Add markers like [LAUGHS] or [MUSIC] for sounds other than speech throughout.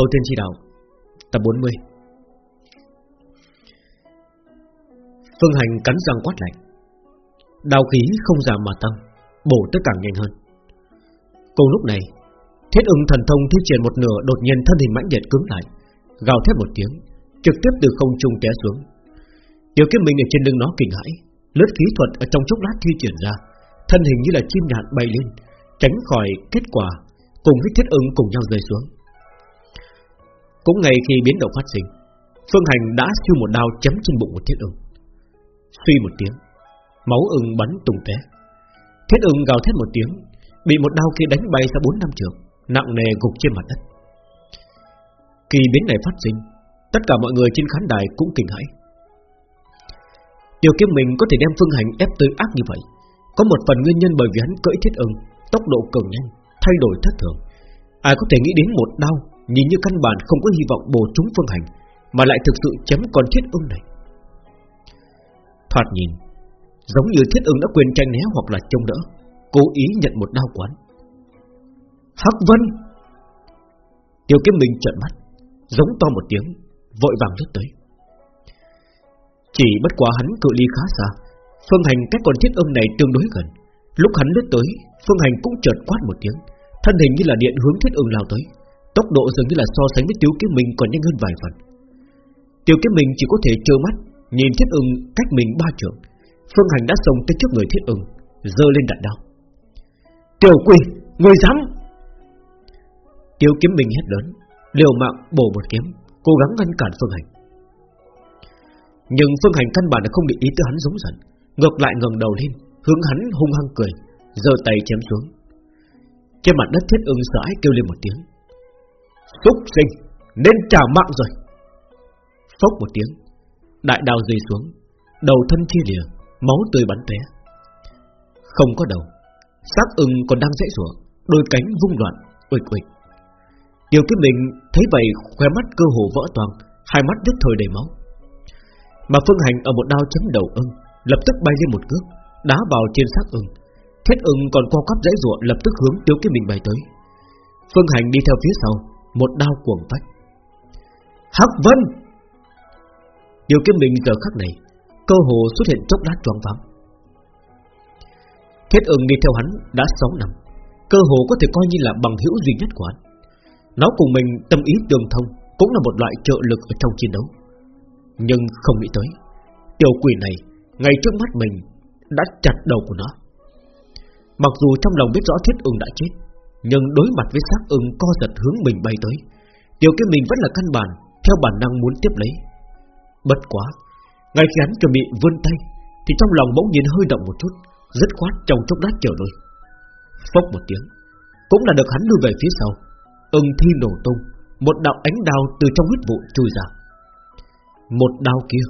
Thâu Thiên Chi Đạo, Tập 40 Phương Hành cắn răng quát lạnh. Đào khí không giảm mà tăng, Bổ tới càng nhanh hơn. Cùng lúc này, Thiết ưng thần thông thi triển một nửa Đột nhiên thân hình mãnh liệt cứng lại, Gào thét một tiếng, Trực tiếp từ không trung té xuống. Tiểu kiếm mình ở trên lưng nó kinh hãi, Lướt khí thuật ở trong chốc lát thi triển ra, Thân hình như là chim nhạn bay lên, Tránh khỏi kết quả Cùng với thiết ưng cùng nhau rơi xuống. Cũng ngay khi biến động phát sinh, Phương Hành đã siêu một đao chấm trên bụng một thiết ưng. Suy một tiếng, Máu ưng bắn tung té Thiết ưng gào thét một tiếng, Bị một đao kia đánh bay ra bốn năm trường, Nặng nề gục trên mặt đất. Kỳ biến này phát sinh, Tất cả mọi người trên khán đài cũng kinh hãi. Tiểu kiếm mình có thể đem phương hành ép tới ác như vậy, Có một phần nguyên nhân bởi vì hắn cưỡi thiết ưng, Tốc độ cường nhanh, Thay đổi thất thường. Ai có thể nghĩ đến một đao Nhìn như căn bản không có hy vọng bổ trúng phương hành, Mà lại thực sự chém con thiết ưng này. Thoạt nhìn, Giống như thiết ưng đã quyền tranh né hoặc là trông đỡ, Cố ý nhận một đao quán. Hắc Vân! Tiêu kiếm mình trợn mắt, Giống to một tiếng, Vội vàng lướt tới. Chỉ bất quá hắn cự ly khá xa, Phương hành cách con thiết ưng này tương đối gần. Lúc hắn lướt tới, Phương hành cũng chợt quát một tiếng, Thân hình như là điện hướng thiết ưng lao tới. Tốc độ dường như là so sánh với tiêu kiếm mình còn nhanh hơn vài phần. Tiêu kiếm mình chỉ có thể trơ mắt Nhìn thiết ưng cách mình ba trượng. Phương hành đã xông tới trước người thiết ưng Dơ lên đạn đao. Tiểu quỷ, người dám! Tiêu kiếm mình hét lớn liều mạng bổ một kiếm Cố gắng ngăn cản Phương Hành. Nhưng Phương Hành căn bản là không để ý tới hắn giống giận Ngược lại ngẩng đầu lên Hướng hắn hung hăng cười giơ tay chém xuống. Trên mặt đất thiết ưng sợ kêu lên một tiếng. Xúc sinh, Nên trả mạng rồi. Phốc một tiếng, Đại đào rơi xuống, Đầu thân chia lìa, Máu tươi bắn té Không có đầu, xác ưng còn đang dãy rủa, Đôi cánh vung loạn Uịch uịch tiêu kiếm mình thấy vậy, khóe mắt cơ hồ vỡ toàn Hai mắt đứt thời đầy máu. Mà Phương Hành ở một đao chấm đầu ưng, Lập tức bay lên một cước, Đá vào trên xác ưng. Thiết ưng còn co quắp dãy ruộng lập tức hướng tiêu kiếm mình bay tới. Phương Hành đi theo phía sau một đao cuồng phách. Hắc Vân Điều kiếm mình giờ khắc này, Cơ hồ xuất hiện chốc lát choáng vắng. Thiết ứng đi theo hắn đã 6 năm, Cơ hồ có thể coi như là bằng hữu duy nhất của hắn Nó cùng mình tâm ý tương thông Cũng là một loại trợ lực ở trong chiến đấu Nhưng không nghĩ tới, Tiểu quỷ này Ngay trước mắt mình Đã chặt đầu của nó Mặc dù trong lòng biết rõ thiết ưng đã chết nhưng đối mặt với xác ưng co giật hướng mình bay tới Tiểu kia mình vẫn là căn bản, Theo bản năng muốn tiếp lấy. Bất quá, Ngay khi hắn chuẩn bị vươn tay, Thì trong lòng bỗng nhiên hơi động một chút rất khoát trong chốc lát trở đôi Phốc một tiếng, Cũng là được hắn lui về phía sau. Ưng thi nổ tung, Một đạo ánh đao từ trong huyết vụ chui ra. Một đao kia,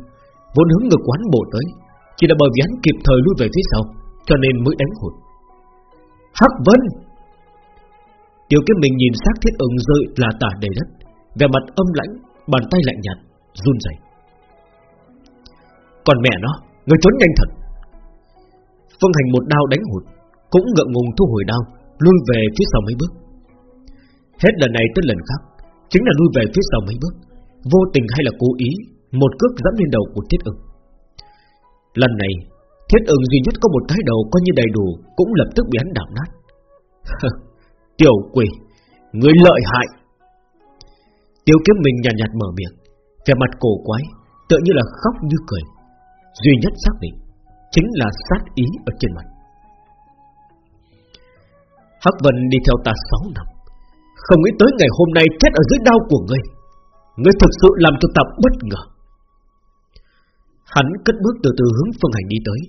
Vốn hướng ngực quán bổ tới, Chỉ là bởi vì hắn kịp thời lui về phía sau, Cho nên mới đánh hụt. Hắc Vân! Tiểu kiếm mình nhìn xác thiết ứng rơi là tả đầy đất. Về mặt âm lãnh, Bàn tay lạnh nhạt, Run rẩy. Còn mẹ nó, Người trốn nhanh thật. Phương Hành một đao đánh hụt, Cũng ngượng ngùng thu hồi đao, Lui về phía sau mấy bước. Hết lần này tới lần khác, Chính là lui về phía sau mấy bước. Vô tình hay là cố ý, Một cước dẫm lên đầu của thiết ứng. Lần này, Thiết ứng duy nhất có một cái đầu coi như đầy đủ, Cũng lập tức bị hắn đạp nát. [LAUGHS] Tiểu quỷ Người lợi hại. Tiêu kiếm mình nhàn nhạt, nhạt mở miệng Vẻ mặt cổ quái Tựa như là khóc như cười. Duy nhất xác định Chính là sát ý ở trên mặt. Hắc Vân đi theo ta 6 năm Không nghĩ tới ngày hôm nay chết ở dưới đau của ngươi. Ngươi thực sự làm cho ta bất ngờ. Hắn cất bước từ từ hướng phương hành đi tới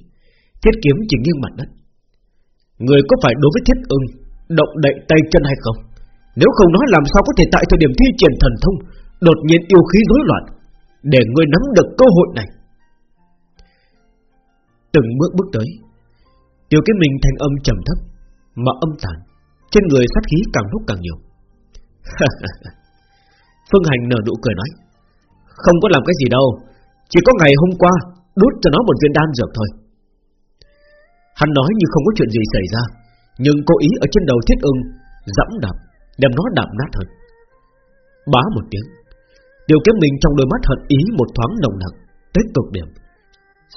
Thiết kiếm chỉ nghiêng mặt đất. Người có phải đối với thiết ưng Động đậy tay chân hay không? Nếu không nói làm sao có thể tại thời điểm thi triển thần thông, Đột nhiên yêu khí rối loạn, Để người nắm được cơ hội này. Từng bước bước tới Tiểu cái mình thành âm trầm thấp Mà âm tàn, Trên người sát khí càng lúc càng nhiều. [LAUGHS] Phương Hành nở nụ cười nói, Không có làm cái gì đâu, Chỉ có ngày hôm qua Đút cho nó một viên đan dược thôi. Hắn nói như không có chuyện gì xảy ra nhưng cố ý ở trên đầu thiết ưng Dẫm đạp, Đem nó đạp nát hơn. Bá một tiếng, Điều kiếm mình trong đôi mắt hận ý một thoáng nồng nặc, Tới cực điểm.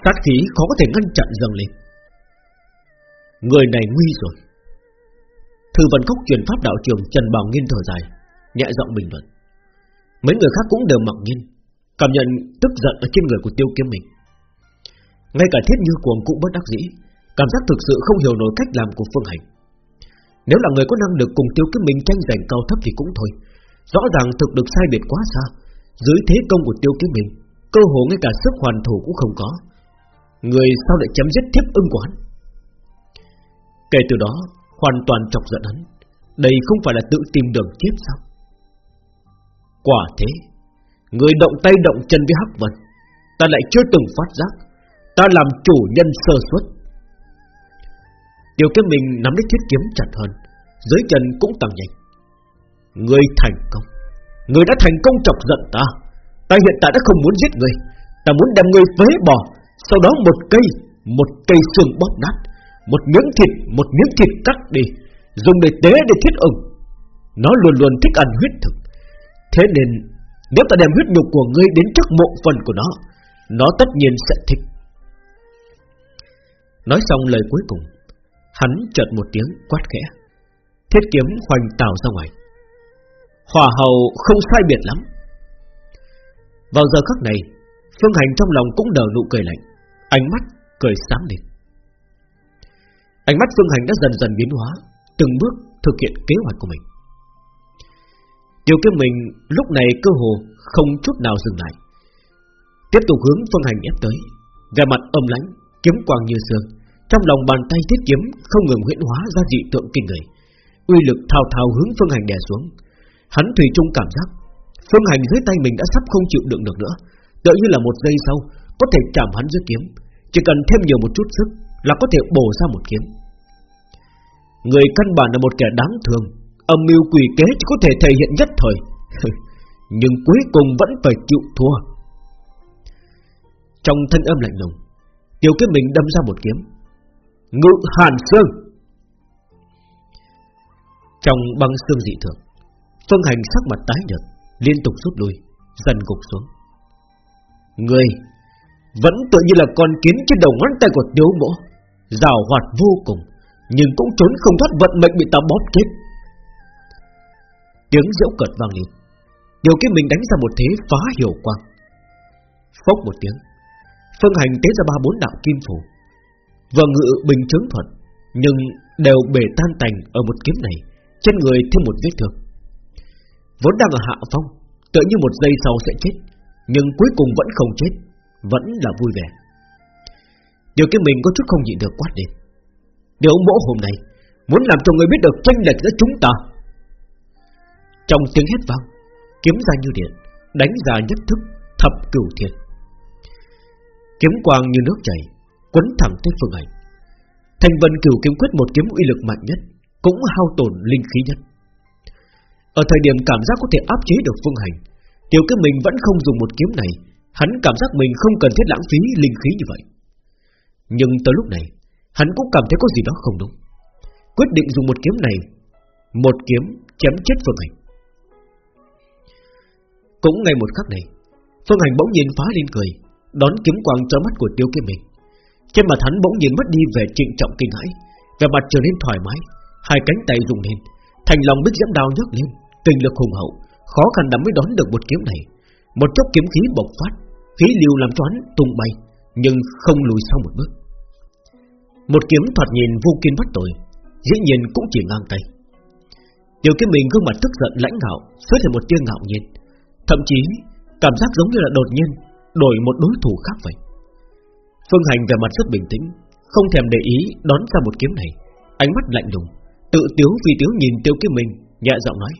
Sát khí khó có thể ngăn chặn dâng lên. Người này nguy rồi. Thư văn Cốc truyền pháp đạo trường Trần Bảo Nghiên thở dài, Nhẹ giọng bình luận. Mấy người khác cũng đều mặc nhiên, Cảm nhận tức giận ở trên người của tiêu kiếm mình. Ngay cả thiết như cuồng cũng bất đắc dĩ Cảm giác thực sự không hiểu nổi cách làm của Phương Hành. Nếu là người có năng lực cùng tiêu kiếm mình tranh giành cao thấp thì cũng thôi. Rõ ràng thực được sai biệt quá xa. Dưới thế công của tiêu kiếm mình Cơ hồ ngay cả sức hoàn thủ cũng không có. Người sao lại chém giết thiếp ưng của hắn? Kể từ đó, Hoàn toàn chọc giận hắn. Đây không phải là tự tìm đường chết sao? Quả thế, Người động tay động chân với Hắc Vân, Ta lại chưa từng phát giác. Ta làm chủ nhân sơ suất tiêu kiếm mình nắm lấy thiết kiếm chặt hơn, Dưới chân cũng tăng nhanh. Người thành công. Người đã thành công chọc giận ta. Ta hiện tại đã không muốn giết người Ta muốn đem người phế bỏ. Sau đó một cây Một cây xương bóp nát, Một miếng thịt, Một miếng thịt cắt đi, Dùng để tế để thiết ưng. Nó luôn luôn thích ăn huyết thực. Thế nên, Nếu ta đem huyết nhục của ngươi đến trước mộ phần của nó Nó tất nhiên sẽ thích. Nói xong lời cuối cùng Hắn chợt một tiếng quát khẽ. Thiết kiếm hoành tào ra ngoài. Hòa hầu không sai biệt lắm. Vào giờ khắc này, Phương Hành trong lòng cũng nở nụ cười lạnh, Ánh mắt cười sáng lên. Ánh mắt Phương Hành đã dần dần biến hóa, Từng bước thực hiện kế hoạch của mình. Điều kiếm mình lúc này cơ hồ không chút nào dừng lại. Tiếp tục hướng Phương Hành ép tới Về mặt âm lãnh, Kiếm quang như sương. Trong lòng bàn tay thiết kiếm không ngừng huyễn hóa ra dị tượng kinh người. Uy lực thao thao hướng Phương Hành đè xuống. Hắn thủy chung cảm giác, Phương Hành dưới tay mình đã sắp không chịu đựng được nữa. Tựa như là một giây sau, Có thể chạm hắn dưới kiếm. Chỉ cần thêm nhiều một chút sức Là có thể bổ ra một kiếm. Người căn bản là một kẻ đáng thương. Âm mưu quỷ kế chỉ có thể thể hiện nhất thời. [LAUGHS] Nhưng cuối cùng vẫn phải chịu thua. Trong thân âm lạnh lùng, Tiểu kiếm mình đâm ra một kiếm. Ngự hàn xương. Trong băng xương dị thường, Phương hành sắc mặt tái nhợt, Liên tục rút lui, Dần gục xuống. Người Vẫn tự như là con kiến trên đầu ngón tay của tiếu mỗ, Rào hoạt vô cùng, Nhưng cũng trốn không thoát vận mệnh bị ta bóp chết. Tiếng dẫu cợt vang lên, Điều kia mình đánh ra một thế phá hiểu quang. Phốc một tiếng, Phương hành tế ra ba bốn đạo kim phủ Vừa ngự bình chứng thuật, Nhưng đều bể tan tành ở một kiếm này, Trên người thêm một vết thương. Vốn đang ở hạ phong Tự như một giây sau sẽ chết, Nhưng cuối cùng vẫn không chết, Vẫn là vui vẻ. Điều kia mình có chút không nhịn được quát lên. Điều mỗ hôm nay, Muốn làm cho người biết được tranh lệch giữa chúng ta. Trong tiếng hét vang, Kiếm ra như điện, Đánh ra nhất thức thập cửu thiên. Kiếm quang như nước chảy Quấn thẳng tới phương ảnh Thành vân cửu kiếm quyết một kiếm uy lực mạnh nhất, Cũng hao tổn linh khí nhất. Ở thời điểm cảm giác có thể áp chế được phương hành, Tiểu cái mình vẫn không dùng một kiếm này, Hắn cảm giác mình không cần thiết lãng phí linh khí như vậy. Nhưng tới lúc này, Hắn cũng cảm thấy có gì đó không đúng. Quyết định dùng một kiếm này, Một kiếm chém chết phương hành. Cũng ngay một khắc này, Phương hành bỗng nhiên phá lên cười, Đón kiếm quang cho mắt của tiêu kiếm mình trên mặt hắn bỗng nhiên mất đi vẻ trịnh trọng kinh hãi. Vẻ mặt trở nên thoải mái, Hai cánh tay rung lên, Thành lòng bích diễm đao nhấc lên, Kinh lực hùng hậu, Khó khăn lắm mới đón được một kiếm này. Một chốc kiếm khí bộc phát, Khí lưu làm cho hắn tung bay, Nhưng không lùi sau một bước. Một kiếm thoạt nhìn vô kiên bắt tội Dĩ nhiên cũng chỉ ngang tay. Điều kiếm mình gương mặt tức giận lãnh ngạo, Xuất hiện một tia ngạo nhiên, Thậm chí cảm giác giống như là đột nhiên Đổi một đối thủ khác vậy. Phương Hành về mặt rất bình tĩnh, Không thèm để ý, đón ra một kiếm này. Ánh mắt lạnh lùng, Tự tiếu vì tiếu nhìn tiêu kiếm mình Nhẹ giọng nói.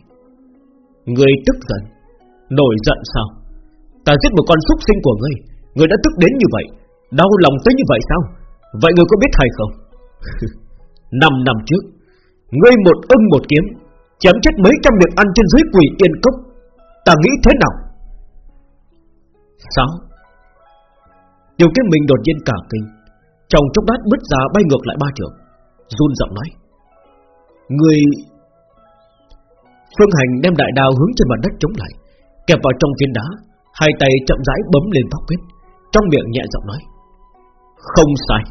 Người tức giận, Nổi giận sao? Ta giết một con súc sinh của ngươi Ngươi đã tức đến như vậy, Đau lòng tới như vậy sao? Vậy ngươi có biết hay không? [LAUGHS] Năm năm trước, Ngươi một ưng một kiếm, Chém chết mấy trăm việc ăn trên dưới quỷ yên cốc. Ta nghĩ thế nào? Sao? Tiểu kiếm mình đột nhiên cả kinh. Trong chốc đát bứt ra bay ngược lại ba trường, Run giọng nói. Người Phương Hành đem đại đao hướng trên mặt đất chống lại, Kẹp vào trong viên đá, Hai tay chậm rãi bấm lên pháp quyết Trong miệng nhẹ giọng nói. Không sai,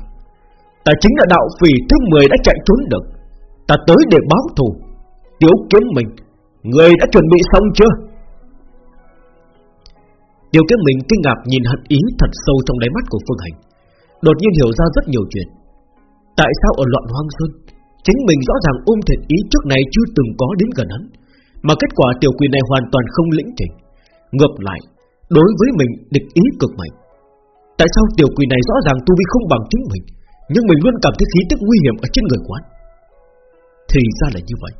Ta chính là đạo phỉ thứ 10 đã chạy trốn được. Ta tới để báo thù tiểu kiếm mình. Người đã chuẩn bị xong chưa? Điều kiếm mình kinh ngạc nhìn hận ý thật sâu trong đáy mắt của Phương Hành. Đột nhiên hiểu ra rất nhiều chuyện. Tại sao ở loạn hoang sơn, Chính mình rõ ràng ôm thiệt ý trước này chưa từng có đến gần hắn, Mà kết quả tiểu quỷ này hoàn toàn không lĩnh trình Ngược lại, Đối với mình địch ý cực mạnh. Tại sao tiểu quỷ này rõ ràng tu vi không bằng chính mình, Nhưng mình luôn cảm thấy khí tức nguy hiểm ở trên người quán? Thì ra là như vậy.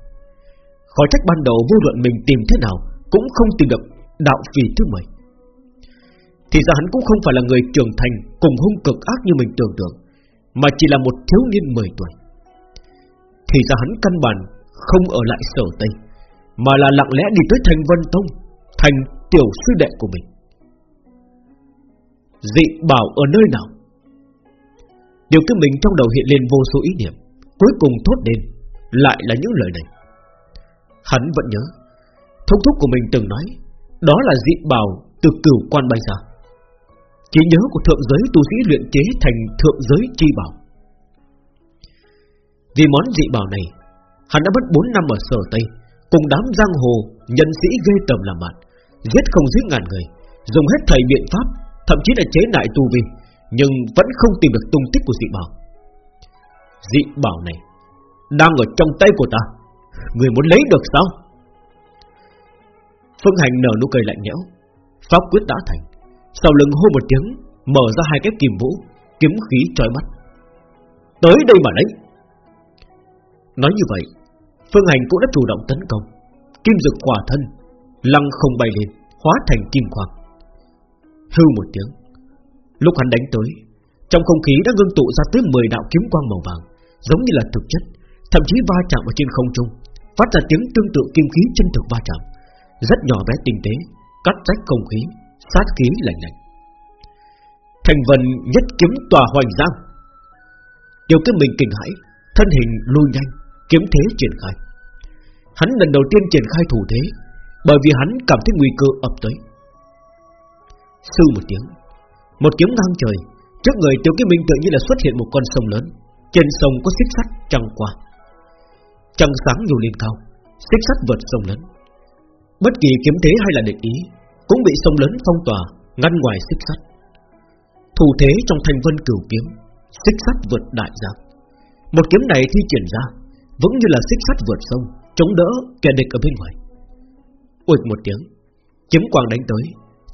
Khỏi trách ban đầu vô luận mình tìm thế nào Cũng không tìm được đạo phì thứ mười. Thì ra hắn cũng không phải là người trưởng thành Cùng hung cực ác như mình tưởng tượng, Mà chỉ là một thiếu niên 10 tuổi. Thì ra hắn căn bản Không ở lại sở Tây, Mà là lặng lẽ đi tới thành Vân Tông, Thành tiểu sư đệ của mình. Dị bảo ở nơi nào? Điều cái mình trong đầu hiện lên vô số ý niệm, Cuối cùng thốt lên, Lại là những lời này. Hắn vẫn nhớ, Thông thúc của mình từng nói, Đó là dị bảo từ cửu quan bay ra. Chỉ nhớ của thượng giới tu sĩ luyện chế thành thượng giới chi bảo. Vì món dị bảo này, Hắn đã mất 4 năm ở sở Tây, Cùng đám giang hồ, Nhân sĩ ghê tầm làm bạn, Giết không giết ngàn người, Dùng hết thầy biện pháp, Thậm chí là chế nại tu vi Nhưng vẫn không tìm được tung tích của dị bảo. Dị bảo này, Đang ở trong tay của ta, Người muốn lấy được sao? Phương Hành nở nụ cười lạnh lẽo Pháp quyết đã thành. Sau lưng hô một tiếng Mở ra hai cái kìm vũ Kiếm khí trói mắt. Tới đây mà lấy. Nói như vậy Phương Hành cũng đã chủ động tấn công. Kim dực quả thân Lăng không bay lên Hóa thành kim quang. Hư một tiếng Lúc hắn đánh tới Trong không khí đã ngưng tụ ra tới 10 đạo kiếm quang màu vàng Giống như là thực chất Thậm chí va chạm ở trên không trung phát ra tiếng tương tự kim khí chân thực va chạm, rất nhỏ bé tinh tế, cắt rách không khí, sát khí lạnh lạnh. Thành Vân nhất kiếm tòa hoành giang. Điều cái mình kinh hãi, thân hình lui nhanh, kiếm thế triển khai. Hắn lần đầu tiên triển khai thủ thế, bởi vì hắn cảm thấy nguy cơ ập tới. Sư một tiếng, một kiếm ngang trời, trước người Tiểu Kiếm Minh tự như là xuất hiện một con sông lớn, trên sông có xích sắt trăng qua. Trăng sáng nhiều lên cao Xích sắt vượt sông lớn Bất kỳ kiếm thế hay là định ý cũng bị sông lớn phong tỏa, Ngăn ngoài xích sắt. Thủ thế trong thành vân cửu kiếm, Xích sắt vượt đại giang Một kiếm này thi triển ra, Vững như là xích sắt vượt sông, Chống đỡ kẻ địch ở bên ngoài. Uịch một tiếng, Kiếm quang đánh tới,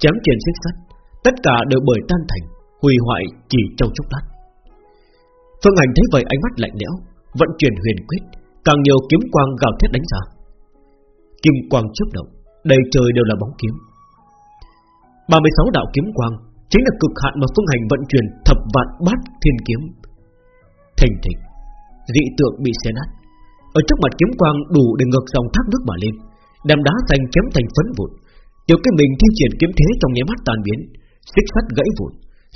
Chém trên xích sắt, Tất cả đều bởi tan thành, Hủy hoại chỉ trong chốc lát. Phương Hành thấy vậy ánh mắt lạnh lẽo, Vận chuyển huyền quyết, Càng nhiều kiếm quang gào thét đánh ra. Kim quang chớp động, Đầy trời đều là bóng kiếm. 36 đạo kiếm quang Chính là cực hạn mà phương hành vận chuyển Thập vạn bát thiên kiếm. Thành thịch Dị tượng bị xé nát. Ở trước mặt kiếm quang đủ để ngược dòng thác nước mà lên Đàm đá thành chém thành phấn vụn. Tiểu cái mình thi triển kiếm thế trong nháy mắt tan biến Xích sắt gãy vụn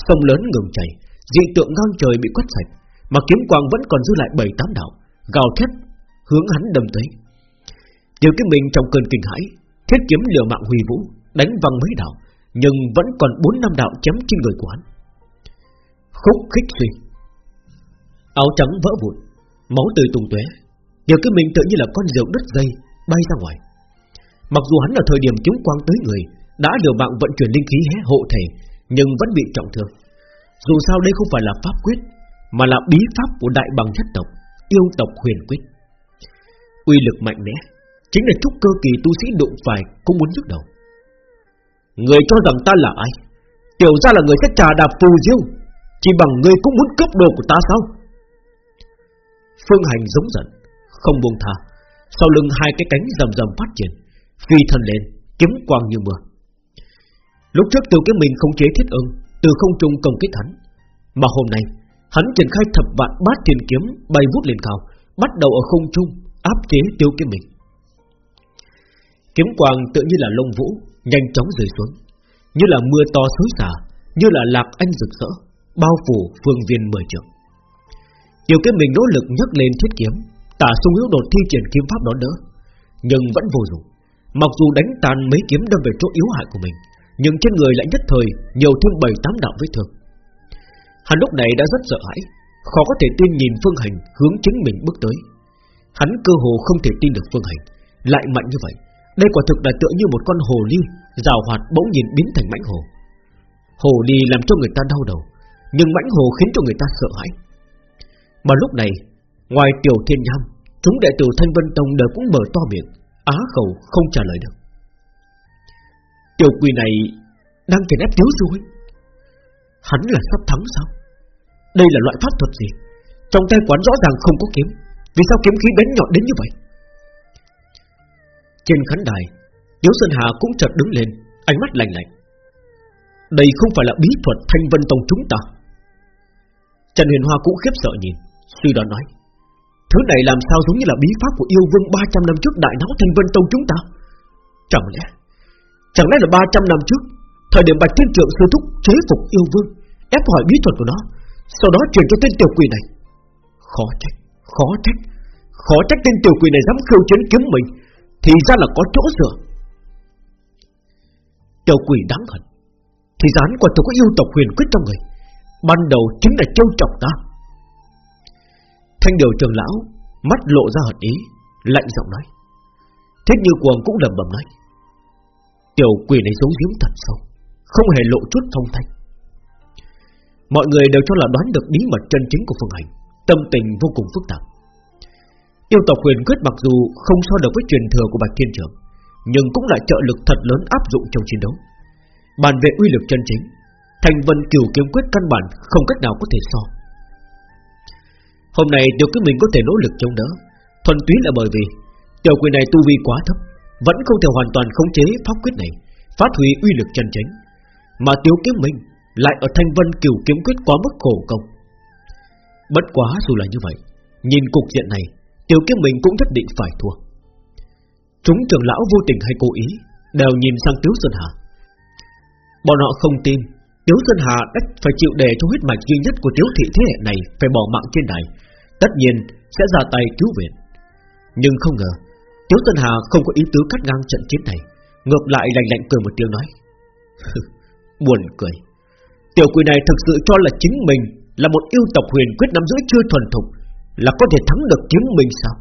Sông lớn ngừng chảy Dị tượng ngang trời bị quét sạch Mà kiếm quang vẫn còn dư lại bảy tám đạo Gào thét hướng hắn đâm tới. Điều cái mình trong cơn kinh hãi, thiết kiếm liều mạng huy vũ, đánh văng mấy đạo, nhưng vẫn còn bốn năm đạo chém trên người của hắn. Khúc khích suy, áo trắng vỡ vụn, máu tươi tung tóe. Điều cái mình tự như là con diều đứt dây bay ra ngoài. Mặc dù hắn ở thời điểm chúng quang tới người đã liều mạng vận chuyển linh khí hé hộ thể, nhưng vẫn bị trọng thương. Dù sao đây không phải là pháp quyết, mà là bí pháp của đại bằng nhất tộc, yêu tộc huyền quyết uy lực mạnh mẽ, chính là trúc cơ kỳ tu sĩ đụng phải cũng muốn nhức đầu. Người cho rằng ta là ai? Tiểu ra là người sẽ trà đạp phù diêu, chỉ bằng người cũng muốn cướp đồ của ta sao? Phương Hành giống giận, không buông tha, sau lưng hai cái cánh rầm rầm phát triển, phi thân lên, kiếm quang như mưa. Lúc trước tiêu cái mình không chế thiết ưng, từ không trung công kích hắn, mà hôm nay hắn triển khai thập vạn bát thiên kiếm bay vút lên cao, bắt đầu ở không trung áp chế tiêu kiếm mình. Kiếm quang tự như là lông vũ, nhanh chóng rơi xuống, như là mưa to xối xả, như là lạc anh rực rỡ, bao phủ phương viên mười trường. Tiêu kiếm mình nỗ lực nhấc lên thiết kiếm, tả sung hữu đột thi triển kiếm pháp đón đỡ, Nhưng vẫn vô dụng. Mặc dù đánh tàn mấy kiếm đâm về chỗ yếu hại của mình Nhưng trên người lại nhất thời Nhiều thêm bảy tám đạo vết thương. Hắn lúc này đã rất sợ hãi Khó có thể tin nhìn Phương Hành hướng chính mình bước tới. Hắn cơ hồ không thể tin được Phương Hành Lại mạnh như vậy. Đây quả thực là tựa như một con hồ ly, Rào hoạt bỗng nhìn biến thành mãnh hồ. Hồ ly làm cho người ta đau đầu, Nhưng mãnh hồ khiến cho người ta sợ hãi. Mà lúc này, Ngoài tiểu thiên nham, Chúng đệ tử Thanh Vân Tông đều cũng mở to miệng, Á khẩu không trả lời được. Tiểu quỷ này Đang chèn ép thiếu sư huynh Hắn là sắp thắng sao? Đây là loại pháp thuật gì? Trong tay quán rõ ràng không có kiếm, Vì sao kiếm khí bén nhọn đến như vậy? Trên khán đài Tiếu Sơn Hà cũng chợt đứng lên Ánh mắt lạnh lạnh. Đây không phải là bí thuật thanh vân tông chúng ta. Trần Huyền Hoa cũng khiếp sợ nhìn Suy đoán nói Thứ này làm sao giống như là bí pháp của yêu vương 300 năm trước đại náo thanh vân tông chúng ta? Chẳng lẽ Chẳng lẽ là 300 năm trước Thời điểm Bạch Thiên Trượng sư thúc chế phục yêu vương Ép hỏi bí thuật của nó Sau đó truyền cho tên tiểu quỷ này? Khó trách, khó trách Khó trách tên tiểu quỷ này dám khiêu chiến kiếm mình. Thì ra là có chỗ dựa. Tiểu quỷ đáng hận. Thì dán quả tôi có yêu tộc huyền quyết trong người. Ban đầu chính là châu trọng ta. Thanh điều trường lão Mắt lộ ra hận ý, Lạnh giọng nói. Thiết như cuồng cũng lầm bầm nói. Tiểu quỷ này giấu giếm thật sâu, Không hề lộ chút phong thanh. Mọi người đều cho là đoán được bí mật chân chính của Phương Hành, Tâm tình vô cùng phức tạp. Yêu tộc huyền quyết mặc dù không so được với truyền thừa của Bạch Thiên Trường, Nhưng cũng là trợ lực thật lớn áp dụng trong chiến đấu. Bàn về uy lực chân chính, Thành vân cửu kiếm quyết căn bản không cách nào có thể so. Hôm nay điều cái mình có thể nỗ lực chống đỡ, Thuần túy là bởi vì Tiểu quỷ này tu vi quá thấp, Vẫn không thể hoàn toàn khống chế pháp quyết này, Phát huy uy lực chân chính. Mà tiểu kiếm mình lại ở thanh vân cửu kiếm quyết quá mức khổ công. Bất quá dù là như vậy, Nhìn cục diện này Tiểu kiếm mình cũng nhất định phải thua. Chúng trưởng lão vô tình hay cố ý, Đều nhìn sang Tiếu Sơn Hà. Bọn họ không tin, Tiếu Sơn Hà đã phải chịu đề cho huyết mạch duy nhất của Tiếu Thị thế hệ này Phải bỏ mạng trên đài, Tất nhiên sẽ ra tay cứu viện. Nhưng không ngờ, Tiếu Sơn Hà không có ý tứ cắt ngang trận chiến này, Ngược lại lạnh lạnh cười một tiếng nói Buồn cười. Tiểu quỷ này thực sự cho là chính mình Là một yêu tộc huyền quyết nắm giữ chưa thuần thục là có thể thắng được kiếm mình sao?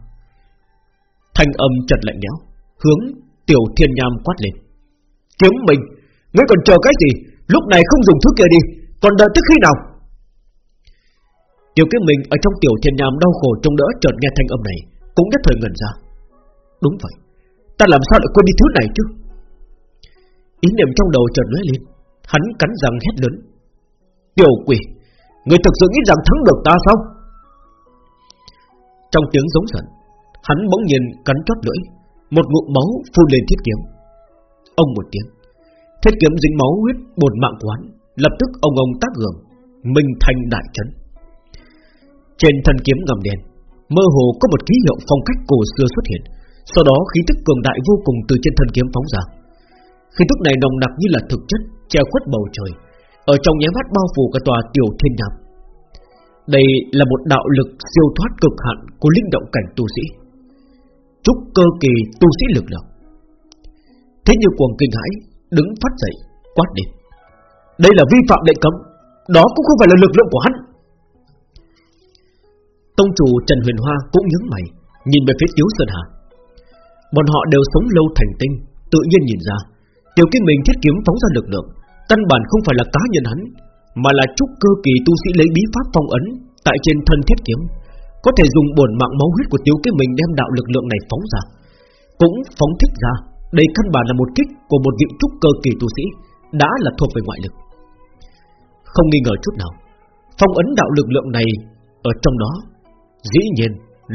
Thanh âm chật lạnh lẽo, Hướng tiểu thiên nham quát lên. Kiếm mình Ngươi còn chờ cái gì? Lúc này không dùng thứ kia đi, Còn đợi tới khi nào? Tiểu kiếm mình ở trong tiểu thiên nham đau khổ Trông đỡ chợt nghe thanh âm này, Cũng nhất thời ngẩn ra. Đúng vậy, Ta làm sao lại quên đi thứ này chứ? Ý niệm trong đầu chợt lóe lên, Hắn cắn răng hét lớn. Tiểu quỷ, Người thực sự nghĩ rằng thắng được ta sao? Trong tiếng giống giận, Hắn bỗng nhiên cắn chót lưỡi, Một ngụm máu phun lên thiết kiếm. Ông một tiếng, Thiết kiếm dính máu huyết bột mạng quán Lập tức ông ông tác gường Minh thành đại chấn. Trên thân kiếm ngầm đen, Mơ hồ có một ký hiệu phong cách cổ xưa xuất hiện, Sau đó khí tức cường đại vô cùng từ trên thân kiếm phóng ra. Khí tức này nồng nặc như là thực chất, Che khuất bầu trời, Ở trong nháy mắt bao phủ cả tòa tiểu thiên nhạc. Đây là một đạo lực siêu thoát cực hạn Của linh động cảnh tu sĩ. Trúc cơ kỳ tu sĩ lực lượng. Thế như cuồng kinh hãi, Đứng phát dậy, quát đi. Đây là vi phạm lệnh cấm, Đó cũng không phải là lực lượng của hắn. Tông chủ Trần Huyền Hoa cũng nhướng mày, Nhìn về phía Tiếu Sơn Hà. Bọn họ đều sống lâu thành tinh, Tự nhiên nhìn ra, Tiểu Kim Mình thiết kiếm phóng ra lực lượng, Căn bản không phải là cá nhân hắn mà là trúc cơ kỳ tu sĩ lấy bí pháp phong ấn Tại trên thân thiết kiếm, Có thể dùng bổn mạng máu huyết của Tiểu cái Mình Đem đạo lực lượng này phóng ra. Cũng phóng thích ra, Đây căn bản là một kích của một vị trúc cơ kỳ tu sĩ, Đã là thuộc về ngoại lực. Không nghi ngờ chút nào, Phong ấn đạo lực lượng này Ở trong đó, Dĩ nhiên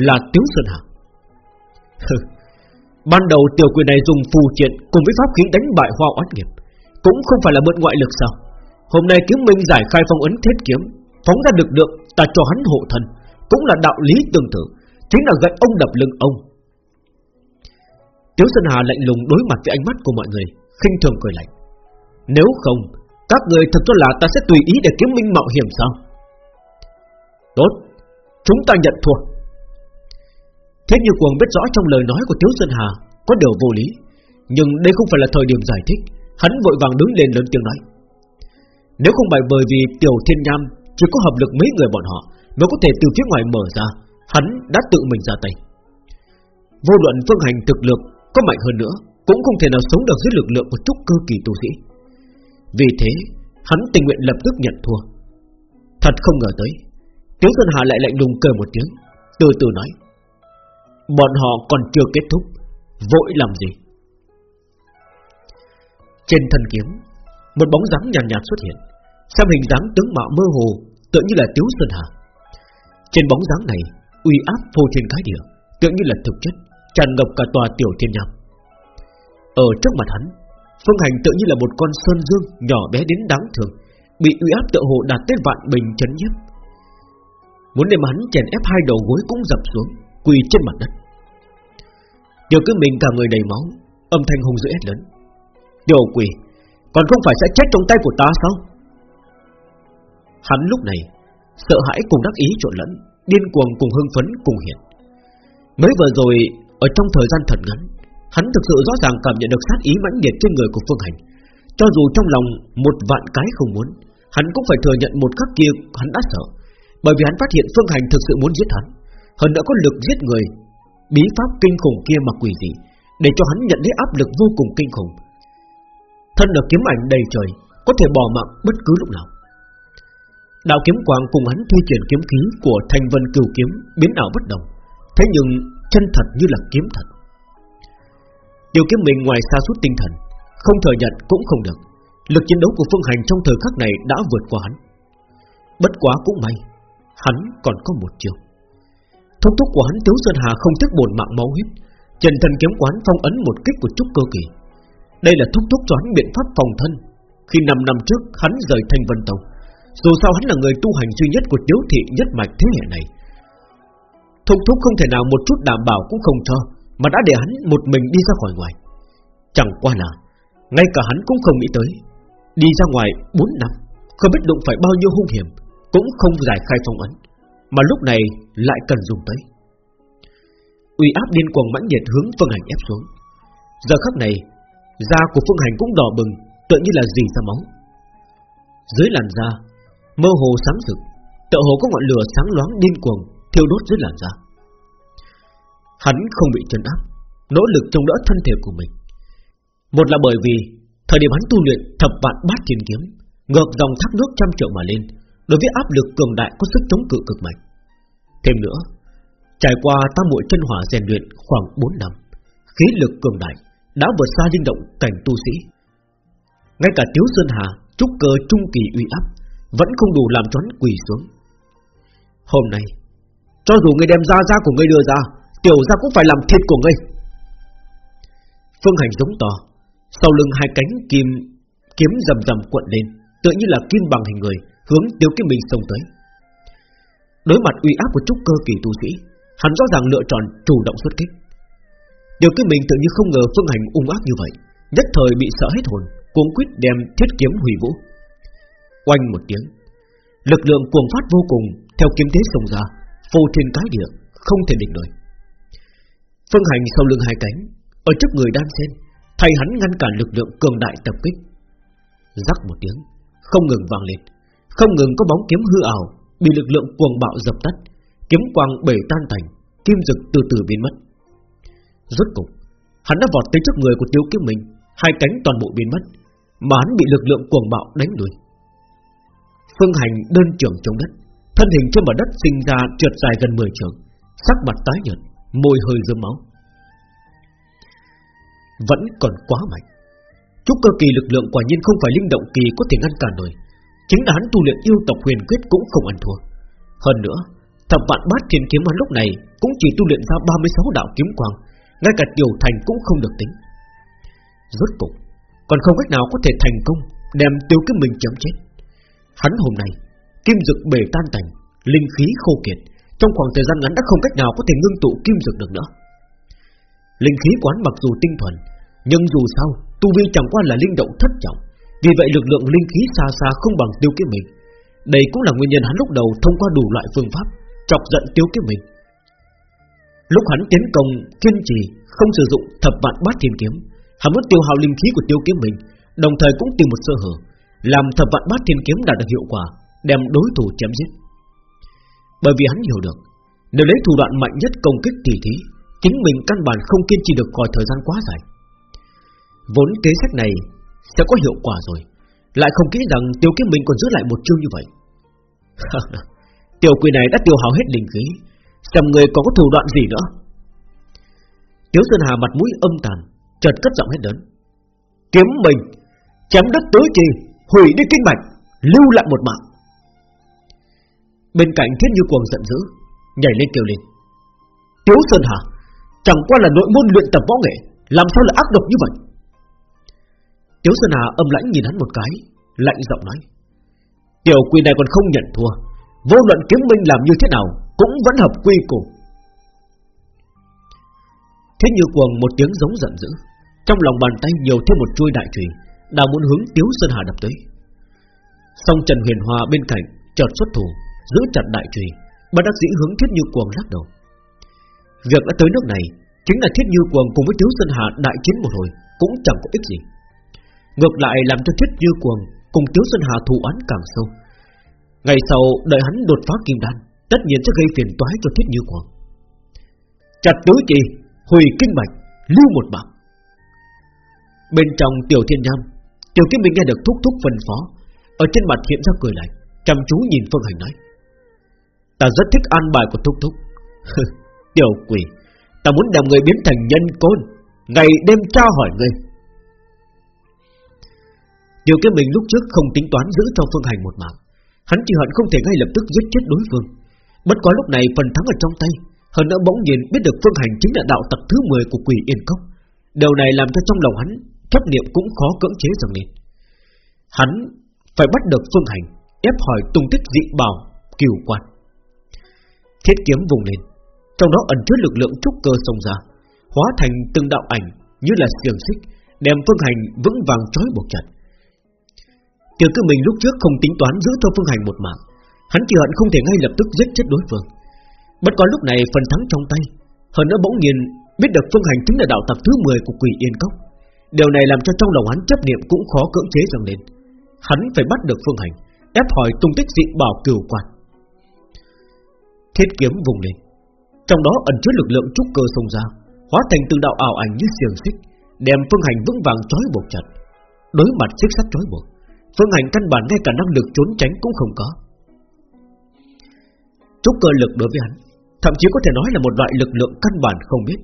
là Tiếu Sơn Hà. Ban đầu tiểu quỷ này dùng phù triện Cùng với pháp khí đánh bại hoa oán nghiệp Cũng không phải là mượn ngoại lực sao? Hôm nay kiếm minh giải khai phong ấn thiết kiếm, Phóng ra lực lượng ta cho hắn hộ thân, Cũng là đạo lý tương tự, Chính là gậy ông đập lưng ông. Tiếu Sơn Hà lạnh lùng đối mặt với ánh mắt của mọi người, khinh thường cười lạnh. Nếu không, Các người thật cho là ta sẽ tùy ý để kiếm minh mạo hiểm sao? Tốt, Chúng ta nhận thua. Thế như cuồng biết rõ trong lời nói của Tiếu Sơn Hà Có điều vô lý, Nhưng đây không phải là thời điểm giải thích, Hắn vội vàng đứng lên lớn tiếng nói. Nếu không phải bởi vì Tiểu Thiên Nham, Chỉ có hợp lực mấy người bọn họ Mới có thể từ phía ngoài mở ra, Hắn đã tự mình ra tay. Vô luận phương hành thực lực Có mạnh hơn nữa, Cũng không thể nào sống được dưới lực lượng của trúc cơ kỳ tu sĩ. Vì thế, Hắn tình nguyện lập tức nhận thua. Thật không ngờ tới, Tiếu Sơn Hà lại lạnh lùng cười một tiếng, Từ từ nói, Bọn họ còn chưa kết thúc, Vội làm gì? Trên thân kiếm một bóng dáng nhàn nhạt, nhạt xuất hiện. Xem hình dáng tướng mạo mơ hồ Tựa như là Tiếu Sơn Hà. Trên bóng dáng này uy áp phô thiên cái địa Tựa như là thực chất Tràn ngập cả tòa tiểu thiên nham. Ở trước mặt hắn Phương hành tựa như là một con sơn dương Nhỏ bé đến đáng thương Bị uy áp tựa hồ đạt tới vạn bình chấn nhiếp. Muốn đem hắn chèn ép hai đầu gối cũng dập xuống Quỳ trên mặt đất. Điều cứ mình cả người đầy máu Âm thanh hung dữ ép lớn. Điều quỳ còn không phải sẽ chết trong tay của ta sao? Hắn lúc này Sợ hãi cùng đắc ý trộn lẫn, Điên cuồng cùng hưng phấn cùng hiện Mới vừa rồi, Ở trong thời gian thật ngắn, Hắn thực sự rõ ràng cảm nhận được sát ý mãnh liệt trên người của Phương Hành. Cho dù trong lòng một vạn cái không muốn, Hắn cũng phải thừa nhận một khắc kia hắn đã sợ, Bởi vì hắn phát hiện Phương Hành thực sự muốn giết hắn. Hơn nữa có lực giết người, Bí pháp kinh khủng kia mà quỷ dị, Để cho hắn nhận thấy áp lực vô cùng kinh khủng. Thân được kiếm ảnh đầy trời, Có thể bỏ mạng bất cứ lúc nào. Đạo kiếm quang cùng hắn thi triển kiếm khí Của thành vân cửu kiếm biến ảo bất đồng Thế nhưng chân thật như là kiếm thật. Điều kiếm mình ngoài xa suốt tinh thần, Không thừa nhận cũng không được. Lực chiến đấu của Phương Hành trong thời khắc này đã vượt qua hắn. Bất quá cũng may, Hắn còn có một chiều Thúc thúc của hắn Tiếu Sơn Hà không tiếc buồn mạng máu huyết Trần thần kiếm quán phong ấn một kích của trúc cơ kỳ. Đây là thúc thúc cho hắn biện pháp phòng thân. Khi 5 năm trước, hắn rời Thanh Vân Tông, Dù sao hắn là người tu hành duy nhất của Tiếu Thị nhất mạch thế hệ này. Thúc thúc không thể nào một chút đảm bảo cũng không cho, Mà đã để hắn một mình đi ra khỏi ngoài. Chẳng qua là, Ngay cả hắn cũng không nghĩ tới, Đi ra ngoài 4 năm, Không biết đụng phải bao nhiêu hung hiểm, Cũng không giải khai phong ấn, Mà lúc này lại cần dùng tới. Uy áp điên cuồng mãnh liệt hướng phân hành ép xuống. Giờ khắc này da của phương hành cũng đỏ bừng tựa như là gì ra máu. Dưới làn da mơ hồ sáng rực tựa hồ có ngọn lửa sáng loáng điên cuồng thiêu đốt dưới làn da. Hắn không bị chấn áp nỗ lực chống đỡ thân thể của mình. Một là bởi vì thời điểm hắn tu luyện thập vạn bát thiên kiếm ngược dòng thác nước trăm triệu mà lên đối với áp lực cường đại có sức chống cự cực mạnh. Thêm nữa Trải qua tam muội chân hỏa rèn luyện khoảng 4 năm, khí lực cường đại đã vượt xa linh động cảnh tu sĩ. Ngay cả Tiếu Sơn Hà trúc cơ trung kỳ uy áp vẫn không đủ làm choán quỳ xuống. Hôm nay, cho dù người đem ra ra của ngươi đưa ra, tiểu gia cũng phải làm thịt của ngươi. Phương hành giống to, sau lưng hai cánh kim kiếm rầm rầm cuộn lên, tựa như là kim bằng hình người, hướng Tiêu Kim Minh xông tới. Đối mặt uy áp của trúc cơ kỳ tu sĩ, Hắn rõ ràng lựa chọn chủ động xuất kích Điều cái mình tự như không ngờ Phương Hành ung ác như vậy, Nhất thời bị sợ hết hồn Cuốn quyết đem thiết kiếm hủy vũ. Oanh một tiếng, Lực lượng cuồng phát vô cùng, Theo kiếm thế sông ra, Phô trên cái địa, Không thể địch nổi. Phương Hành sau lưng hai cánh, Ở trước người đan sen, Thay hắn ngăn cản lực lượng cường đại tập kích. Rắc một tiếng, Không ngừng vang lên, Không ngừng có bóng kiếm hư ảo, Bị lực lượng cuồng bạo dập tắt, Kiếm quang bể tan thành, Kim dực từ từ biến mất. Rốt cục, Hắn đã vọt tới trước người của tiêu kiếm mình Hai cánh toàn bộ biến mất, Mà hắn bị lực lượng cuồng bạo đánh đuổi. Phương hành đơn trưởng trong đất, Thân hình trên mặt đất sinh ra trượt dài gần 10 trường Sắc mặt tái nhợt, Môi hơi dơm máu. Vẫn còn quá mạnh. Chút cơ kỳ lực lượng quả nhiên không phải linh động kỳ có thể ngăn cản nổi, Chính là hắn tu luyện yêu tộc huyền quyết cũng không ăn thua. Hơn nữa, Thập vạn bát thiên kiếm hắn lúc này Cũng chỉ tu luyện ra 36 đạo kiếm quang ngay cả tiểu thành cũng không được tính. Rốt cục Còn không cách nào có thể thành công Đem tiêu kiếm mình chấm chết. Hắn hôm nay, Kim dực bể tan tành, Linh khí khô kiệt, Trong khoảng thời gian ngắn đã không cách nào có thể ngưng tụ kim dực được nữa. Linh khí quán mặc dù tinh thuần, Nhưng dù sao, Tu vi chẳng qua là linh động thất trọng, Vì vậy lực lượng linh khí xa xa không bằng tiêu kiếm mình. Đây cũng là nguyên nhân hắn lúc đầu thông qua đủ loại phương pháp Chọc giận tiêu kiếm mình. Lúc hắn tiến công, kiên trì, Không sử dụng, thập vạn bát thiên kiếm. Hắn muốn tiêu hao linh khí của tiêu kiếm mình, Đồng thời cũng tìm một sơ hở, Làm thập vạn bát thiên kiếm đạt được hiệu quả, Đem đối thủ chém giết. Bởi vì hắn hiểu được, Nếu lấy thủ đoạn mạnh nhất công kích tỷ thí, Chính mình căn bản không kiên trì được khỏi thời gian quá dài. Vốn kế sách này Sẽ có hiệu quả rồi, Lại không nghĩ rằng tiêu kiếm mình còn giữ lại một chương như vậy. [LAUGHS] Tiểu quỷ này đã tiêu hao hết linh khí Xem người còn có thủ đoạn gì nữa. Tiếu Sơn Hà mặt mũi âm tàn, Chợt cất giọng hết lớn. Kiếm mình, Chém đất tứ chi, Hủy đi kinh mạch, Lưu lại một mạng. Bên cạnh Thiết Như Cuồng giận dữ, Nhảy lên kêu lên. Tiếu Sơn Hà, Chẳng qua là nội môn luyện tập võ nghệ, Làm sao lại ác độc như vậy? Tiếu Sơn Hà âm lãnh nhìn hắn một cái, Lạnh giọng nói. Tiểu quỷ này còn không nhận thua, Vô luận kiếm minh làm như thế nào cũng vẫn hợp quy củ. Thế như cuồng một tiếng giống giận dữ, Trong lòng bàn tay nhiều thêm một chuôi đại chùy Đang muốn hướng Tiếu Sơn Hà đập tới. Song Trần Huyền Hòa bên cạnh chợt xuất thủ, Giữ chặt đại chùy Bất đắc dĩ hướng Thiết Như Cuồng lắc đầu. Việc đã tới nước này Chính là Thiết Như Cuồng cùng với Tiếu Sơn Hà đại chiến một hồi Cũng chẳng có ích gì. Ngược lại làm cho Thiết Như Cuồng Cùng Tiếu Sơn Hà thù oán càng sâu. Ngày sau đợi hắn đột phá kim đan Tất nhiên sẽ gây phiền toái cho Thiết Như quang. Chặt tứ chi Hủy kinh mạch, Lưu một mạng. Bên trong Tiểu Thiên Nham Tiểu Kim Minh nghe được thúc thúc phân phó, Ở trên mặt hiện ra cười lạnh, Chăm chú nhìn Phương Hành nói. Ta rất thích an bài của thúc thúc. Tiểu quỷ, Ta muốn đem người biến thành nhân côn, Ngày đêm tra hỏi ngươi Tiểu Kim Minh lúc trước không tính toán giữ cho Phương Hành một mạng. Hắn chỉ hận không thể ngay lập tức giết chết đối phương. Bất quá lúc này phần thắng ở trong tay, Hơn nữa bỗng nhiên biết được Phương Hành chính là đạo tặc thứ 10 của quỷ Yên Cốc. Điều này làm cho trong lòng hắn, Chấp niệm cũng khó cưỡng chế dần lên. Hắn phải bắt được Phương Hành, Ép hỏi tung tích dị bảo Kiều quan. Thiết kiếm vùng lên, Trong đó ẩn chứa lực lượng trúc cơ sông ra, Hóa thành từng đạo ảnh như là xiềng xích, Đem Phương Hành vững vàng trói buộc chặt. Tiểu cư mình lúc trước không tính toán giữ cho Phương Hành một mạng Hắn chỉ hận không thể ngay lập tức giết chết đối phương. Bất quá lúc này phần thắng trong tay, Hơn nữa bỗng nhiên biết được Phương Hành chính là đạo tặc thứ 10 của quỷ Yên Cốc. Điều này làm cho trong lòng hắn chấp niệm cũng khó cưỡng chế dần lên. Hắn phải bắt được Phương Hành, Ép hỏi tung tích dị bảo cửu quan. Thiết kiếm vùng lên. Trong đó ẩn chứa lực lượng trúc cơ sông ra, Hóa thành từng đạo ảo ảnh như xiềng xích, Đem Phương Hành vững vàng trói buộc chặt. Đối mặt xích sắt trói buộc, Phương Hành căn bản ngay cả năng lực trốn tránh cũng không có. Trúc cơ lực đối với hắn Thậm chí có thể nói là một loại lực lượng căn bản không biết.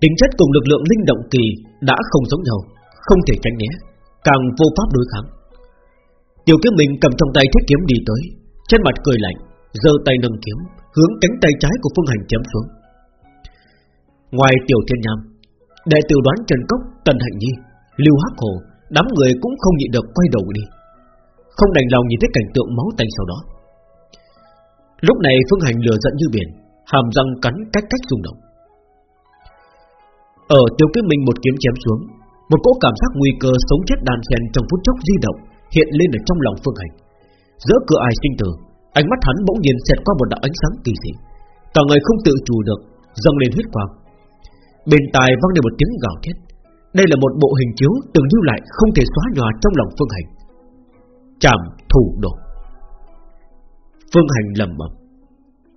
Tính chất cùng lực lượng linh động kỳ Đã không giống nhau Không thể tránh né Càng vô pháp đối kháng. Tiểu kiếm mình cầm trong tay thiết kiếm đi tới Trên mặt cười lạnh giơ tay nâng kiếm Hướng cánh tay trái của Phương Hành chém xuống. Ngoài Tiểu Thiên Nham Đệ tử đoán Trần Cốc, Tần Hạnh Nhi Lưu Hắc Hồ Đám người cũng không nhịn được quay đầu đi. Không đành lòng nhìn thấy cảnh tượng máu tanh sau đó. Lúc này Phương Hành lừa giận như biển, Hàm răng cắn cách cách rung động. Ở tiêu kiếm minh một kiếm chém xuống, Một cỗ cảm giác nguy cơ sống chết đàn xen trong phút chốc di động Hiện lên ở trong lòng Phương Hành. Giữa cửa ai sinh tử, Ánh mắt hắn bỗng nhiên xẹt qua một đạo ánh sáng kỳ dị. Cả người không tự chủ được, Dâng lên huyết quang. Bên tai vang lên một tiếng gào thét. Đây là một bộ hình chiếu từng lưu lại không thể xóa nhòa trong lòng Phương Hành. Chạm thủ đồ. Phương Hành lầm bầm,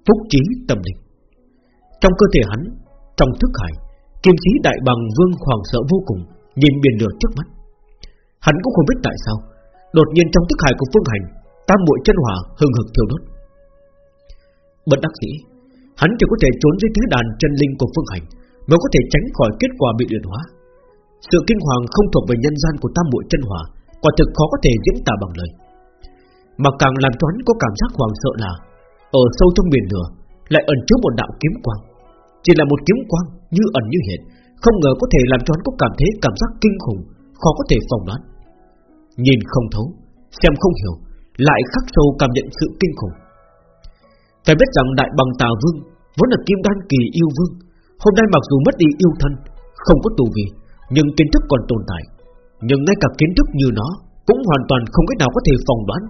phúc trí tâm linh. Trong cơ thể hắn, trong thức hải, kim sĩ đại bằng vương hoàng sợ vô cùng, nhìn biển lửa trước mắt. Hắn cũng không biết tại sao, đột nhiên trong thức hải của Phương Hành, tam muội chân hỏa hừng hực thiêu đốt. Bất đắc dĩ, hắn chỉ có thể trốn dưới thứ đàn chân linh của Phương Hành, mới có thể tránh khỏi kết quả bị luyện hóa. Sự kinh hoàng không thuộc về nhân gian của tam muội chân hỏa Quả thực khó có thể diễn tả bằng lời mà càng làm cho hắn có cảm giác hoàng sợ là, Ở sâu trong biển lửa, Lại ẩn chứa một đạo kiếm quang. Chỉ là một kiếm quang như ẩn như hiện, Không ngờ có thể làm cho hắn có cảm thấy cảm giác kinh khủng, Khó có thể phòng đoán. Nhìn không thấu, Xem không hiểu, Lại khắc sâu cảm nhận sự kinh khủng. Phải biết rằng đại bằng tà vương Vốn là kim đan kỳ yêu vương, Hôm nay mặc dù mất đi yêu thân, Không có tù vị nhưng kiến thức còn tồn tại. Nhưng ngay cả kiến thức như nó Cũng hoàn toàn không cách nào có thể phòng đoán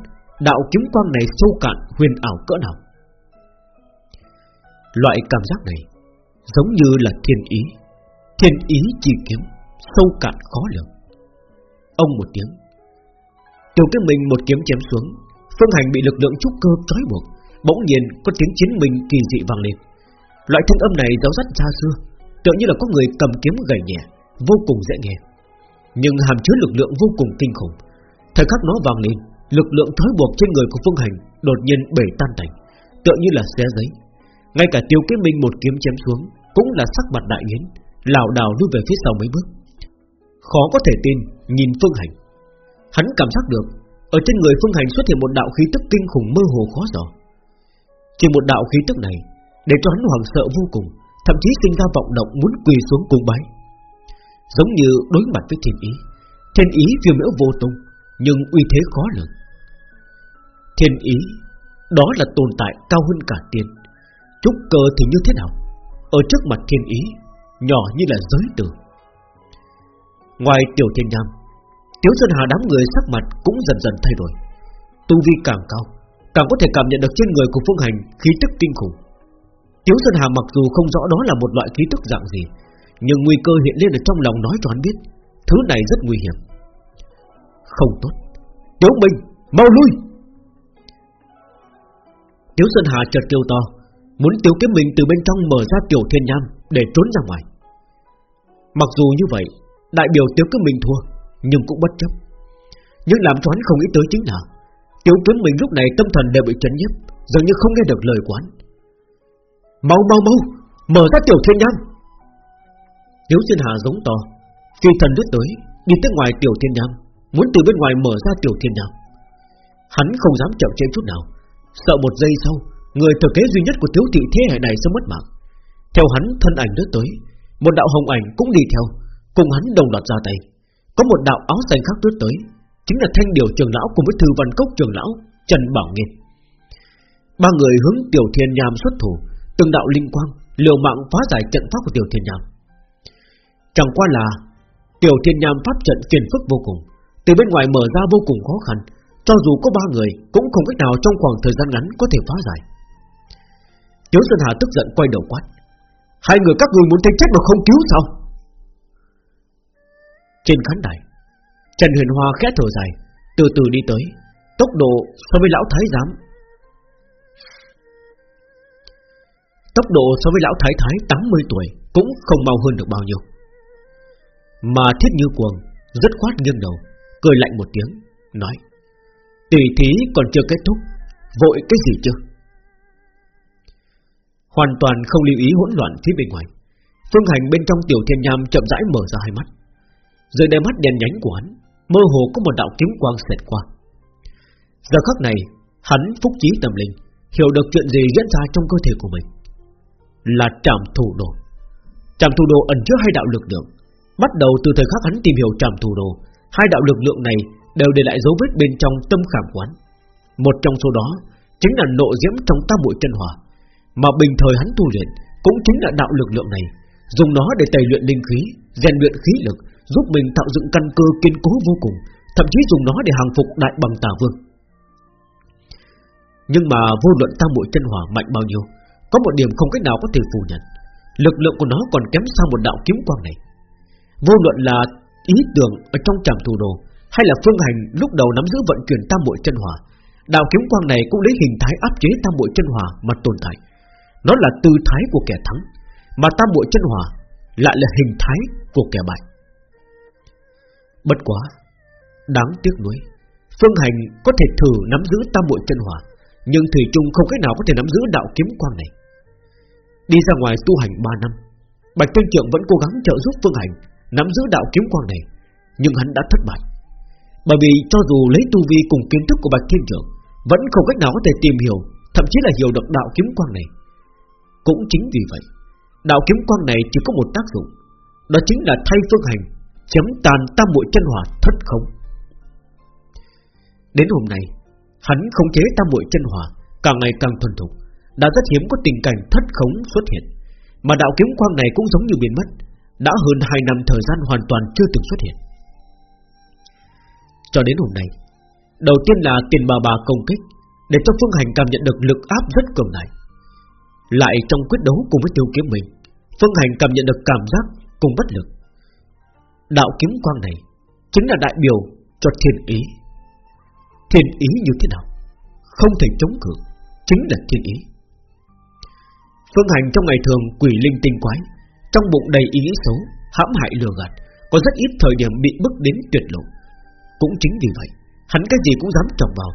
Đạo kiếm quang này sâu cạn, huyền ảo cỡ nào? Loại cảm giác này Giống như là thiên ý. Thiên ý chi kiếm, Sâu cạn khó lường. Ông một tiếng. Tiểu cái mình một kiếm chém xuống, Phương hành bị lực lượng trúc cơ trói buộc, Bỗng nhiên có tiếng chiến mình kỳ dị vang lên. Loại thanh âm này giáo dắt xa xưa, Tựa như là có người cầm kiếm gầy nhẹ, Vô cùng dễ nghe. Nhưng hàm chứa lực lượng vô cùng kinh khủng, Thời khắc nó vang lên Lực lượng thối buộc trên người của Phương Hành Đột nhiên bể tan tành Tựa như là xé giấy. Ngay cả tiêu kiếm minh một kiếm chém xuống Cũng là sắc mặt đại biến, lảo đảo lùi về phía sau mấy bước. Khó có thể tin Nhìn Phương Hành. Hắn cảm giác được Ở trên người Phương Hành xuất hiện một đạo khí tức kinh khủng mơ hồ khó dò. Chỉ một đạo khí tức này Để cho hắn hoảng sợ vô cùng Thậm chí sinh ra vọng động muốn quỳ xuống cung bái. Giống như đối mặt với thiên ý Thiên ý phiêu miễu vô tung Nhưng uy thế khó lường. Thiên ý Đó là tồn tại cao hơn cả tiên Trúc cơ thì như thế nào? Ở trước mặt thiên ý Nhỏ như là giới tử. Ngoài tiểu thiên nham Tiếu Sơn Hà đám người sắc mặt cũng dần dần thay đổi. Tu vi càng cao Càng có thể cảm nhận được trên người của Phương Hành khí tức kinh khủng. Tiếu Sơn Hà mặc dù không rõ đó là một loại khí tức dạng gì Nhưng nguy cơ hiện lên ở trong lòng nói cho hắn biết Thứ này rất nguy hiểm. Không tốt. Tiếu Minh, mau lui! Tiếu Sơn Hà chợt kêu to, Muốn Tiếu Kiếm Minh từ bên trong mở ra tiểu thiên nham Để trốn ra ngoài. Mặc dù như vậy, Đại biểu Tiếu Kiếm Minh thua, Nhưng cũng bất chấp. Nhưng làm cho hắn không nghĩ tới chính là, Tiếu Kiếm Minh lúc này tâm thần đều bị chấn nhiếp, Dường như không nghe được lời quán. Mau mau mau, Mở ra tiểu thiên nham. Tiếu Sơn Hà giống to, Phi thần đứt tới, Đi tới ngoài tiểu thiên nham, Muốn từ bên ngoài mở ra tiểu thiên nham. Hắn không dám chậm chế chút nào Sợ một giây sau Người thừa kế duy nhất của thiếu thị thế hệ này sẽ mất mạng. Theo hắn thân ảnh đứt tới Một đạo hồng ảnh cũng đi theo Cùng hắn đồng loạt ra tay. Có một đạo áo xanh khác đứt tới Chính là thanh điều trường lão cùng với thư văn cốc trường lão Trần Bảo Nghiên. Ba người hướng tiểu thiên nham xuất thủ từng đạo linh quang liều mạng phá giải trận pháp của tiểu thiên nham. Chẳng qua là tiểu thiên nham pháp trận phiền phức vô cùng, từ bên ngoài mở ra vô cùng khó khăn, cho dù có ba người cũng không cách nào trong khoảng thời gian ngắn có thể phá giải. Tiếu Sơn Hà tức giận quay đầu quát, hai người các người muốn thấy chết mà không cứu sao? Trên khán đài, Trần Huyền Hoa khẽ thở dài, từ từ đi tới, tốc độ so với lão thái giám Tốc độ so với lão thái thái 80 tuổi Cũng không mau hơn được bao nhiêu Mà thiết như cuồng Rất khoát nghiêng đầu Cười lạnh một tiếng Nói Tỷ thí còn chưa kết thúc Vội cái gì chưa Hoàn toàn không lưu ý hỗn loạn phía bên ngoài Phương hành bên trong tiểu thiên nham chậm rãi mở ra hai mắt rồi đôi mắt đèn nhánh của hắn Mơ hồ có một đạo kiếm quang xẹt qua Giờ khắc này Hắn phúc trí tâm linh Hiểu được chuyện gì diễn ra trong cơ thể của mình là trảm thủ đồ. Trảm thủ đồ ẩn chứa hai đạo lực lượng. Bắt đầu từ thời khắc hắn tìm hiểu trảm thủ đồ, hai đạo lực lượng này đều để lại dấu vết bên trong tâm khảm quán. Một trong số đó chính là nộ diễm trong tam muội chân hỏa, mà bình thời hắn tu luyện cũng chính là đạo lực lượng này, dùng nó để tẩy luyện linh khí, rèn luyện khí lực, giúp mình tạo dựng căn cơ kiên cố vô cùng, thậm chí dùng nó để hàng phục đại bằng tà vương. Nhưng mà vô luận tam muội chân hỏa mạnh bao nhiêu, có một điểm không cách nào có thể phủ nhận Lực lượng của nó còn kém xa một đạo kiếm quang này Vô luận là ý tưởng ở trong trạm thủ đồ hay là phương hành, lúc đầu nắm giữ vận chuyển tam bội chân hỏa Đạo kiếm quang này cũng lấy hình thái áp chế tam bội chân hỏa mà tồn tại. Nó là tư thái của kẻ thắng, Mà tam bội chân hỏa lại là hình thái của kẻ bại. Bất quá, Đáng tiếc nuối, Phương hành có thể thử nắm giữ tam bội chân hỏa Nhưng Thủy chung không cách nào có thể nắm giữ đạo kiếm quang này. Đi ra ngoài tu hành 3 năm, Bạch Tuyên Trượng vẫn cố gắng trợ giúp Phương Hành Nắm giữ đạo kiếm quang này, Nhưng hắn đã thất bại. Bởi vì cho dù lấy tu vi cùng kiến thức của Bạch Thiên Trưởng Vẫn không cách nào có thể tìm hiểu Thậm chí là hiểu được đạo kiếm quang này. Cũng chính vì vậy Đạo kiếm quang này chỉ có một tác dụng Đó chính là thay Phương Hành Chấm tàn tam muội chân hỏa thất không. Đến hôm nay Hắn không chế tam muội chân hỏa Càng ngày càng thuần thục đã rất hiếm có tình cảnh thất khống xuất hiện, mà đạo kiếm quang này cũng giống như biến mất, đã hơn 2 năm thời gian hoàn toàn chưa từng xuất hiện. Cho đến hôm nay, đầu tiên là tiền bà bà công kích, để cho Phương Hành cảm nhận được lực áp rất cường đại. Lại trong quyết đấu cùng với tiêu kiếm mình, Phương Hành cảm nhận được cảm giác cùng bất lực. Đạo kiếm quang này Chính là đại biểu cho thiên ý. Thiên ý như thế nào? Không thể chống cự Chính là thiên ý. Phương Hành trong ngày thường quỷ linh tinh quái Trong bụng đầy ý nghĩ xấu hãm hại lừa gạt Có rất ít thời điểm bị bức đến tuyệt lộ. Cũng chính vì vậy, Hắn cái gì cũng dám trồng vào.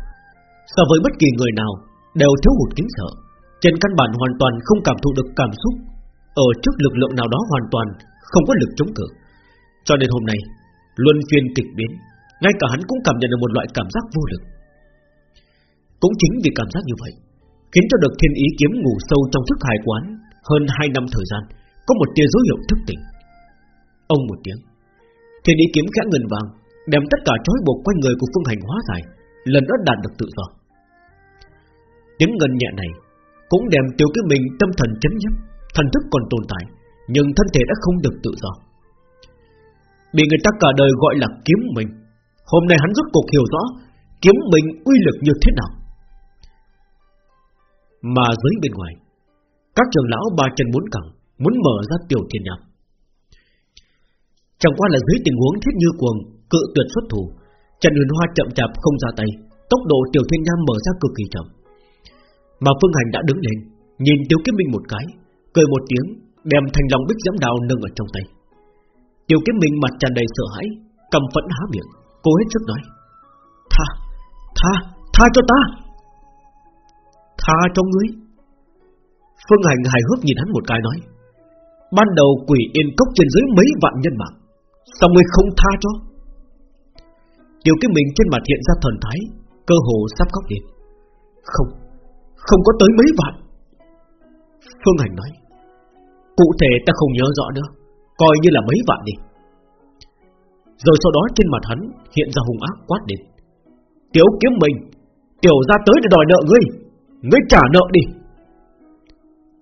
So với bất kỳ người nào, Đều thiếu hụt kính sợ. Trên căn bản hoàn toàn không cảm thụ được cảm xúc. Ở trước lực lượng nào đó hoàn toàn Không có lực chống cự. Cho nên hôm nay, Luân phiên kịch biến, Ngay cả hắn cũng cảm nhận được một loại cảm giác vô lực. Cũng chính vì cảm giác như vậy, Khiến cho được thiên ý kiếm ngủ sâu trong thức hải quán Hơn 2 năm thời gian, Có một tia dấu hiệu thức tỉnh. Ông một tiếng, Thiên ý kiếm khẽ ngần vàng Đem tất cả trói buộc quanh người của phương hành hóa giải, Lần nữa đạt được tự do. Tiếng ngân nhẹ này Cũng đem tiêu cái mình tâm thần chấn nhấp, Thần thức còn tồn tại, Nhưng thân thể đã không được tự do. Bị người ta cả đời gọi là kiếm mình Hôm nay hắn rốt cuộc hiểu rõ Kiếm mình uy lực như thế nào. Mà dưới bên ngoài, Các trường lão ba chân bốn cẳng Muốn mở ra tiểu thiên nhạc. Chẳng qua là dưới tình huống thiết như cuồng Cự tuyệt xuất thủ. Trần Huyền Hoa chậm chạp không ra tay Tốc độ tiểu thiên nham mở ra cực kỳ chậm. Mà Phương Hành đã đứng lên Nhìn Tiêu Kiếm Minh một cái Cười một tiếng Đem thành lòng bích giẫm đào nâng ở trong tay. Tiêu Kiếm Minh mặt tràn đầy sợ hãi Cầm phẫn há miệng cố hết sức nói Tha, tha, tha cho ta! Tha cho ngươi! Phương Hành hài hước nhìn hắn một cái nói Ban đầu quỷ yên cốc trên dưới mấy vạn nhân mạng Sao ngươi không tha cho? Tiểu Kiếm mình trên mặt hiện ra thần thái Cơ hồ sắp khóc lên Không, không có tới mấy vạn. Phương Hành nói Cụ thể ta không nhớ rõ nữa Coi như là mấy vạn đi. Rồi sau đó trên mặt hắn Hiện ra hung ác quát đến Tiểu kiếm mình Tiểu ra tới để đòi nợ ngươi Ngươi trả nợ đi.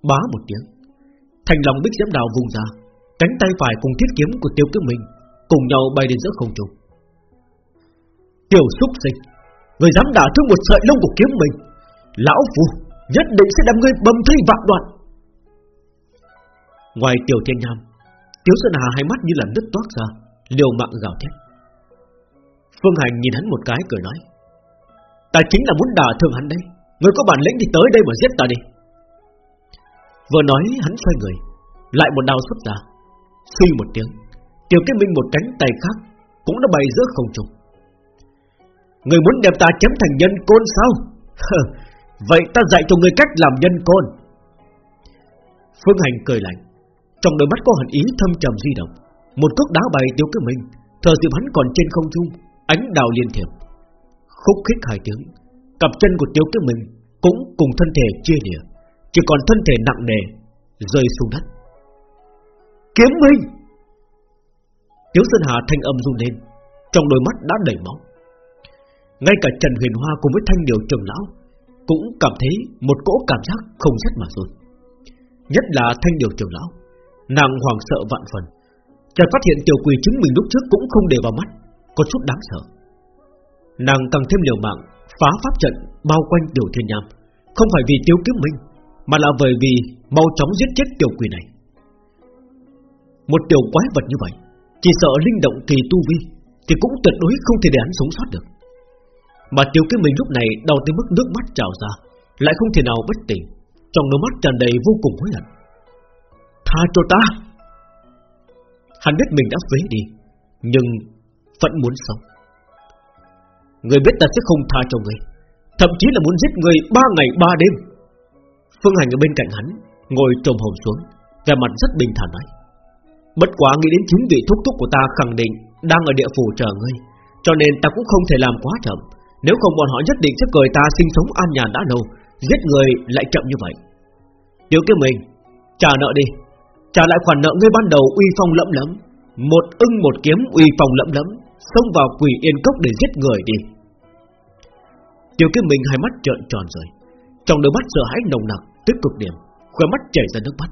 Bá một tiếng Thành lòng bích diễm đào vùng ra Cánh tay phải cùng thiết kiếm của tiêu kiếm mình Cùng nhau bay đến giữa không trung. Tiểu xúc sinh, Người dám đả thương một sợi lông của kiếm mình, Lão phu Nhất định sẽ đem ngươi bầm thây vạn đoạn. Ngoài tiểu thiên nham Tiếu Sơn Hà hai mắt như là nứt toát ra, Liều mạng gào thét. Phương Hành nhìn hắn một cái cười nói, Ta chính là muốn đả thương hắn đây Người có bản lĩnh thì tới đây mà giết ta đi. Vừa nói, hắn xoay người, Lại một đao xuất ra. Suy một tiếng, Tiểu Kết Minh một cánh tay khác Cũng đã bay giữa không trung. Người muốn đem ta chém thành nhân côn sao? Vậy ta dạy cho người cách làm nhân côn. Phương Hành cười lạnh. Trong đôi mắt có hận ý thâm trầm di động. Một cước đá bay tiêu cái mình. Thờ dịp hắn còn trên không trung, Ánh đào liên thiệp. Khúc khích hai tiếng. Cặp chân của tiêu cái mình Cũng cùng thân thể chia lìa. Chỉ còn thân thể nặng nề, Rơi xuống đất. Kiếm minh! Tiếu Sơn Hà thanh âm run lên. Trong đôi mắt đã đầy máu ngay cả Trần Huyền Hoa cùng với Thanh Điều trưởng lão Cũng cảm thấy một cỗ cảm giác không rất mà rồi Nhất là Thanh Điều trưởng lão, Nàng hoàng sợ vạn phần. Chợt phát hiện tiểu quỳ chứng mình lúc trước cũng không để vào mắt, Có chút đáng sợ. Nàng càng thêm liều mạng, Phá pháp trận bao quanh tiểu thiên nham. Không phải vì tiêu kiếm minh Mà là bởi vì mau chóng giết chết tiểu quỷ này. Một tiểu quái vật như vậy, Chỉ sợ linh động kỳ tu vi Thì cũng tuyệt đối không thể để hắn sống sót được mà tiêu cái mình lúc này đau tới mức nước mắt trào ra, Lại không thể nào bất tỉnh. Trong đôi mắt tràn đầy vô cùng hối hận. Tha cho ta. Hắn biết mình đã phế đi, Nhưng vẫn muốn sống. Người biết ta sẽ không tha cho người Thậm chí là muốn giết người ba ngày ba đêm. Phương Hành ở bên cạnh hắn, Ngồi trồm hồn xuống, Vẻ mặt rất bình thản nói. Bất quá nghĩ đến chính vị thúc thúc của ta khẳng định Đang ở địa phủ chờ ngươi, Cho nên ta cũng không thể làm quá chậm nếu không bọn họ nhất định sẽ cười ta sinh sống an nhàn đã lâu, Giết người lại chậm như vậy. Tiểu kiếm mình Trả nợ đi. Trả lại khoản nợ ngươi ban đầu uy phong lẫm lẫm, Một ưng một kiếm uy phong lẫm lẫm, Xông vào quỷ yên cốc để giết người đi. Tiểu kiếm mình hai mắt trợn tròn rồi, Trong đôi mắt sợ hãi nồng nặc, Tức cực điểm, Khóe mắt chảy ra nước mắt.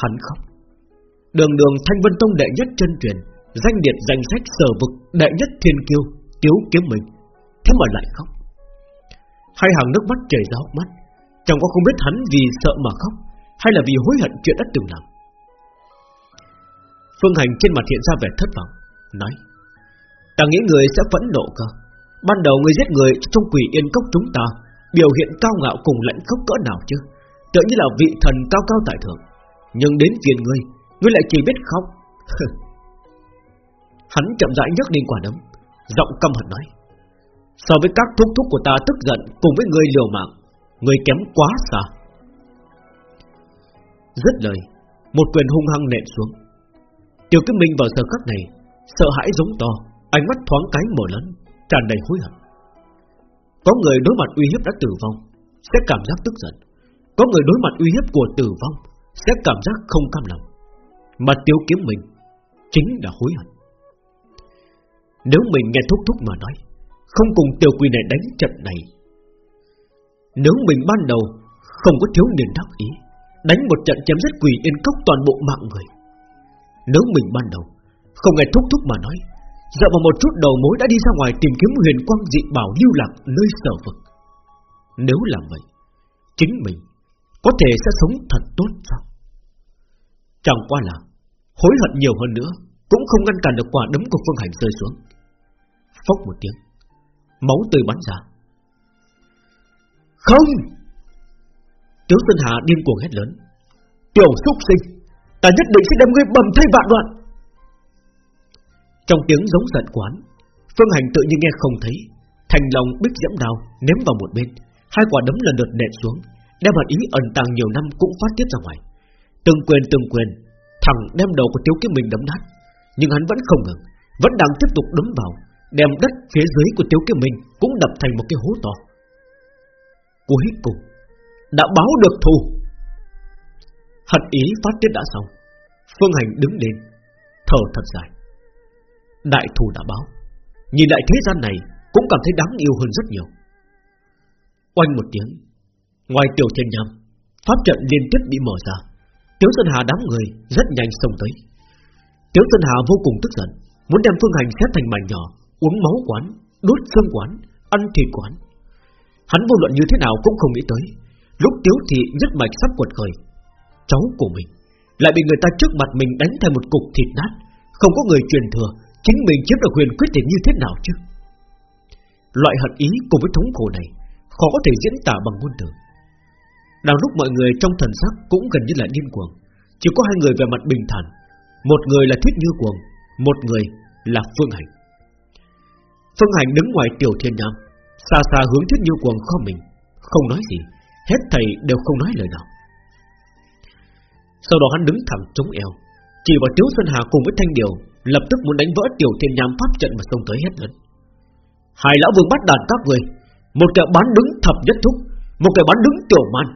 Hắn khóc. Đường đường Thanh Vân Tông đệ nhất chân truyền, Danh điệt danh sách sở vực đệ nhất thiên kiêu Tiếu kiếm mình Thế mà lại khóc. Hai hàng nước mắt chảy ra hốc mắt, Chẳng có không biết hắn vì sợ mà khóc, Hay là vì hối hận chuyện đã từng làm. Phương Hành trên mặt hiện ra vẻ thất vọng, Nói, Ta nghĩ người sẽ phẫn nộ cơ. Ban đầu người giết người trong quỷ yên cốc chúng ta, Biểu hiện cao ngạo cùng lãnh khốc cỡ nào chứ? Tựa như là vị thần cao cao tại thượng. Nhưng đến phiền ngươi Ngươi lại chỉ biết khóc. [LAUGHS] Hắn chậm rãi nhấc lên quả đấm, Giọng căm hận nói So với các thúc thúc của ta tức giận Cùng với người liều mạng, Người kém quá xa. Rất lời, Một quyền hung hăng nện xuống. Tiểu Kim Minh vào giờ khắc này, Sợ hãi giống to, Ánh mắt thoáng cái mở lớn, tràn đầy hối hận. Có người đối mặt uy hiếp đã tử vong, Sẽ cảm giác tức giận. Có người đối mặt uy hiếp của tử vong, Sẽ cảm giác không cam lòng. Mà Tiêu Kiếm Minh Chính là hối hận. Nếu mình nghe thúc thúc mà nói không cùng tiểu quỷ này đánh trận này. Nếu mình ban đầu Không có thiếu niên đắc ý, Đánh một trận chém giết quỷ yên cốc toàn bộ mạng người. Nếu mình ban đầu Không nghe thúc thúc mà nói Dựa vào một chút đầu mối đã đi ra ngoài tìm kiếm huyền quang dị bảo lưu lạc nơi sở vực. Nếu làm vậy, Chính mình Có thể sẽ sống thật tốt sao? Chẳng qua là Hối hận nhiều hơn nữa, Cũng không ngăn cản được quả đấm của Phương Hành rơi xuống. Phốc một tiếng Máu tươi bắn ra. Không! Tiếu Xuân Hà điên cuồng hét lớn. Tiểu xúc sinh, Ta nhất định sẽ đem ngươi bầm thay vạn đoạn. Trong tiếng giống giận quán, Phương Hành tự nhiên nghe không thấy. Thành lòng bích dẫm đào ném vào một bên. Hai quả đấm lần lượt nện xuống, Đem hạt ý ẩn tàng nhiều năm cũng phát tiết ra ngoài. Từng quyền từng quyền Thằng đem đầu của Tiếu Kiếm Minh đấm nát. Nhưng hắn vẫn không ngừng, Vẫn đang tiếp tục đấm vào. Đem đất phía dưới của Tiếu Kiếm Minh Cũng đập thành một cái hố to. Cuối cùng, Đã báo được thù. Hận ý phát tiết đã xong, Phương Hành đứng lên, Thở thật dài. Đại thù đã báo. Nhìn lại thế gian này, Cũng cảm thấy đáng yêu hơn rất nhiều. Oanh một tiếng, Ngoài tiểu thiên nham, Pháp trận liên tiếp bị mở ra. Tiếu Sơn Hà đám người rất nhanh xông tới. Tiếu Sơn Hà vô cùng tức giận, Muốn đem Phương Hành xếp thành mảnh nhỏ Uống máu quán, đốt xương quán Ăn thịt quán. Hắn vô luận như thế nào cũng không nghĩ tới. Lúc Tiếu Thị nhất mạch sắp quật khởi Cháu của mình Lại bị người ta trước mặt mình đánh thành một cục thịt nát. Không có người truyền thừa Chính mình chiếm được huyền quyết định như thế nào chứ? Loại hận ý cùng với thống khổ này Khó có thể diễn tả bằng ngôn từ. Đang lúc mọi người trong thần sắc Cũng gần như là điên cuồng Chỉ có hai người về mặt bình thản. Một người là Thiết Như Cuồng Một người là Phương Hành. Phương Hành đứng ngoài tiểu thiên nam Xa xa hướng Thiết Như Cuồng kho mình, Không nói gì, Hết thầy đều không nói lời nào. Sau đó hắn đứng thẳng chống eo, Chỉ vào Tiếu Xuân Hà cùng với Thanh Điều, Lập tức muốn đánh vỡ tiểu thiên nham pháp trận mà xông tới hết lớn. Hai lão vương bắt đàn các người, Một kẻ bán đứng thập nhất thúc, Một kẻ bán đứng tiểu man,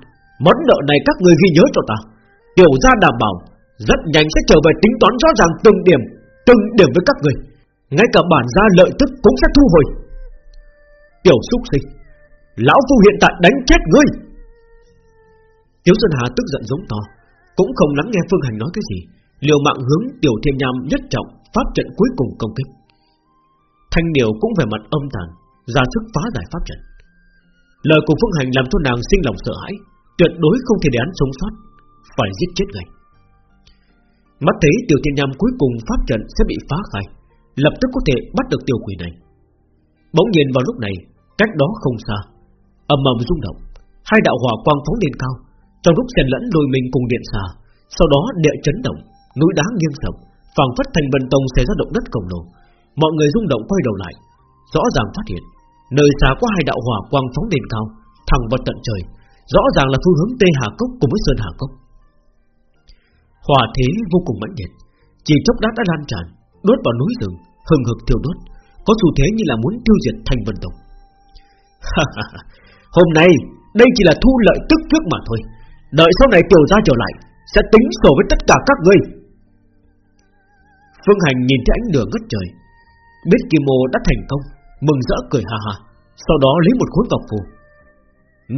Món nợ này các người ghi nhớ cho ta. Tiểu gia đảm bảo, Rất nhanh sẽ trở về tính toán rõ ràng từng điểm Từng điểm với các người. Ngay cả bản gia lợi tức cũng sẽ thu hồi. Tiểu xúc sinh, Lão phu hiện tại đánh chết ngươi. Tiếu Xuân Hà tức giận giống to, Cũng không lắng nghe Phương Hành nói cái gì, Liều mạng hướng Tiểu Thiên Nham nhất trọng Pháp trận cuối cùng công kích. Thanh Điều cũng về mặt âm tàn, ra sức phá giải pháp trận. Lời của Phương Hành làm cho nàng sinh lòng sợ hãi, Tuyệt đối không thể để án sống sót, Phải giết chết ngay. Mắt thấy Tiểu Thiên Nham cuối cùng pháp trận sẽ bị phá khai Lập tức có thể bắt được tiểu quỷ này. Bỗng nhiên vào lúc này, Cách đó không xa, ầm ầm rung động, Hai đạo hỏa quang phóng lên cao, Trong lúc xen lẫn đôi mình cùng điện xà, Sau đó địa chấn động, Núi đá nghiêng sập phảng phất thành vân tông xảy ra động đất khổng lồ. Mọi người rung động quay đầu lại, Rõ ràng phát hiện, Nơi xa có hai đạo hỏa quang phóng lên cao, Thẳng vào tận trời, Rõ ràng là phương hướng Tây Hà Cốc cùng với Sơn Hà Cốc. Hỏa thế vô cùng mãnh liệt, Chỉ chốc lát đã lan tràn Đốt vào núi rừng Hừng hực thiêu đốt Có xu thế như là muốn tiêu diệt thành vân tộc Hôm nay Đây chỉ là thu lợi tức trước mà thôi. Đợi sau này tiểu ra trở lại Sẽ tính sổ với tất cả các ngươi. Phương Hành nhìn thấy ánh lửa ngất trời Biết Kim Mô đã thành công Mừng rỡ cười hà hà Sau đó lấy một khối ngọc phù.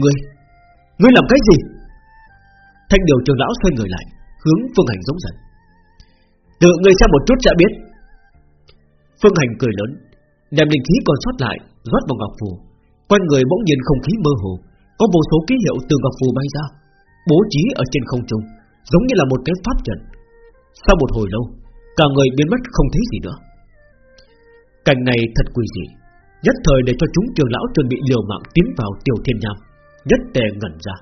Ngươi, ngươi làm cái gì? Thanh điều trường lão xoay người lại Hướng Phương Hành giống giận. Tự ngươi xem một chút sẽ biết. Phương Hành cười lớn, Đem linh khí còn sót lại, rót vào ngọc phù. Quanh người bỗng nhiên không khí mơ hồ, Có vô số ký hiệu từ ngọc phù bay ra, Bố trí ở trên không trung, Giống như là một cái pháp trận. Sau một hồi lâu, Cả người biến mất không thấy gì nữa. Cảnh này thật quỷ dị, Nhất thời để cho chúng trường lão chuẩn bị liều mạng tiến vào tiểu thiên nham, Nhất tề ngẩn ra.